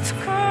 Eftir með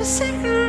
Við